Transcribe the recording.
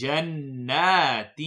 جنات